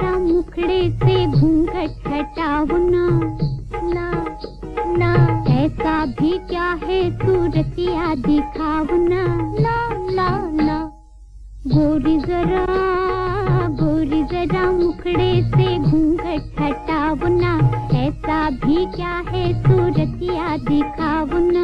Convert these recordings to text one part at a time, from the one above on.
मुखड़े से घूंघट हटाओ ना ना ना। ऐसा भी क्या है सूरतिया दिखाओ ना ना ना ना। गोरी जरा गोरी जरा मुखड़े से घूंघट हटाओ ना। ऐसा भी क्या है सूरतिया दिखाओ ना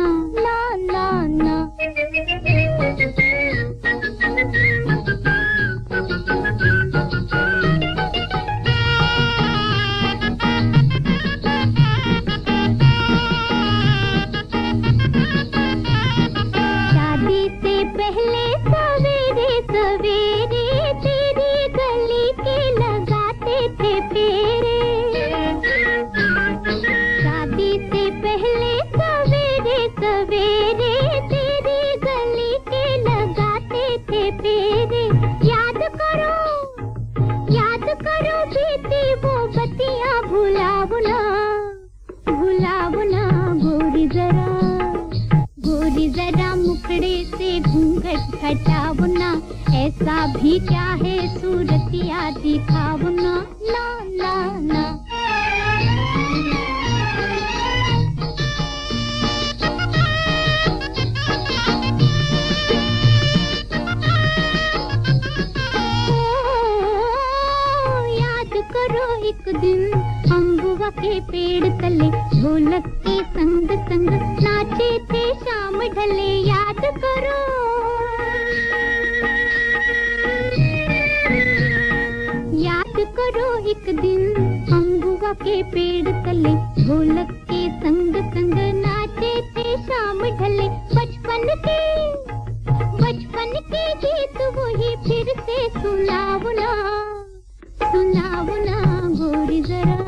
शादी से पहले घूंघट हटाओ ना ऐसा भी क्या है सूरतिया दिखाओ ना ना ना करो एक दिन अम्बुआ के पेड़ तले ढोलक के संग संग नाचे थे शाम ढले। याद करो एक दिन अम्बुआ के पेड़ तले, ढोलक के संग संग नाचे थे शाम ढले। बचपन के बचपन के गीत वही फिर से सुनाओ ना सुनाओ ना गोरी जरा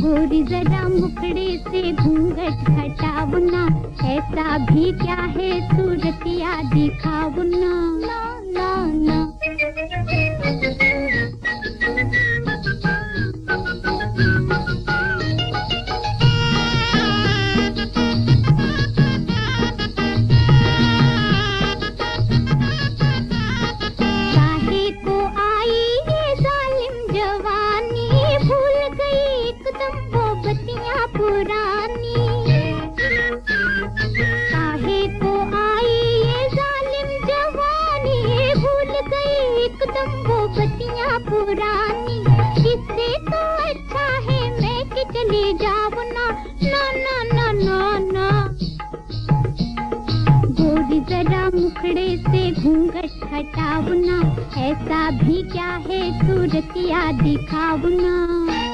गोरी जरा मुखड़े से घूंघट हटाओ ना। ऐसा भी क्या है सूरतिया एकदम पुरानी काहे को आई ये जालिम जवानी भूल गई एकदम वो बतियाँ पुरानी। इससे तो अच्छा है मैं कि चली जाऊँ ना ना ना ना ना ना। गोरी जरा मुखड़े से घूंघट हटाओ ना, ऐसा भी क्या है? सूरतिया दिखाओ ना।